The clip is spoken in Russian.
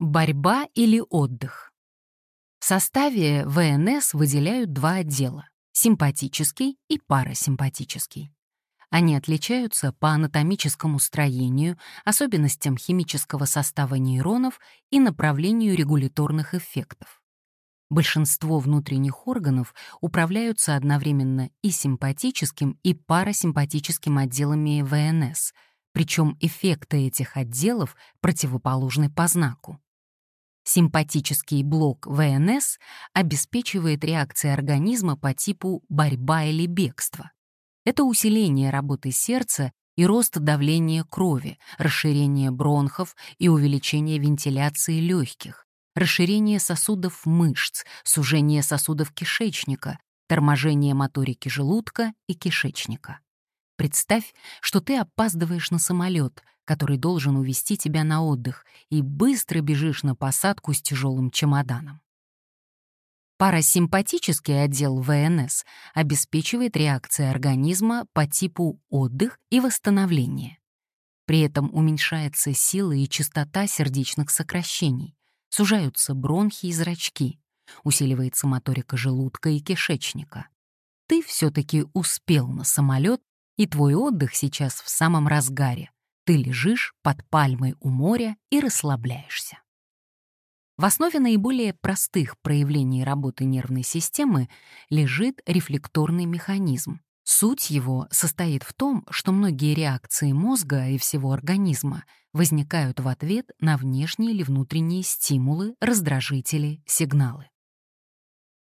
Борьба или отдых. В составе ВНС выделяют два отдела — симпатический и парасимпатический. Они отличаются по анатомическому строению, особенностям химического состава нейронов и направлению регуляторных эффектов. Большинство внутренних органов управляются одновременно и симпатическим, и парасимпатическим отделами ВНС, причем эффекты этих отделов противоположны по знаку. Симпатический блок ВНС обеспечивает реакции организма по типу борьба или бегство. Это усиление работы сердца и рост давления крови, расширение бронхов и увеличение вентиляции легких, расширение сосудов мышц, сужение сосудов кишечника, торможение моторики желудка и кишечника. Представь, что ты опаздываешь на самолет, который должен увести тебя на отдых, и быстро бежишь на посадку с тяжелым чемоданом. Парасимпатический отдел ВНС обеспечивает реакции организма по типу отдых и восстановление. При этом уменьшается сила и частота сердечных сокращений, сужаются бронхи и зрачки, усиливается моторика желудка и кишечника. Ты все-таки успел на самолет и твой отдых сейчас в самом разгаре. Ты лежишь под пальмой у моря и расслабляешься. В основе наиболее простых проявлений работы нервной системы лежит рефлекторный механизм. Суть его состоит в том, что многие реакции мозга и всего организма возникают в ответ на внешние или внутренние стимулы, раздражители, сигналы.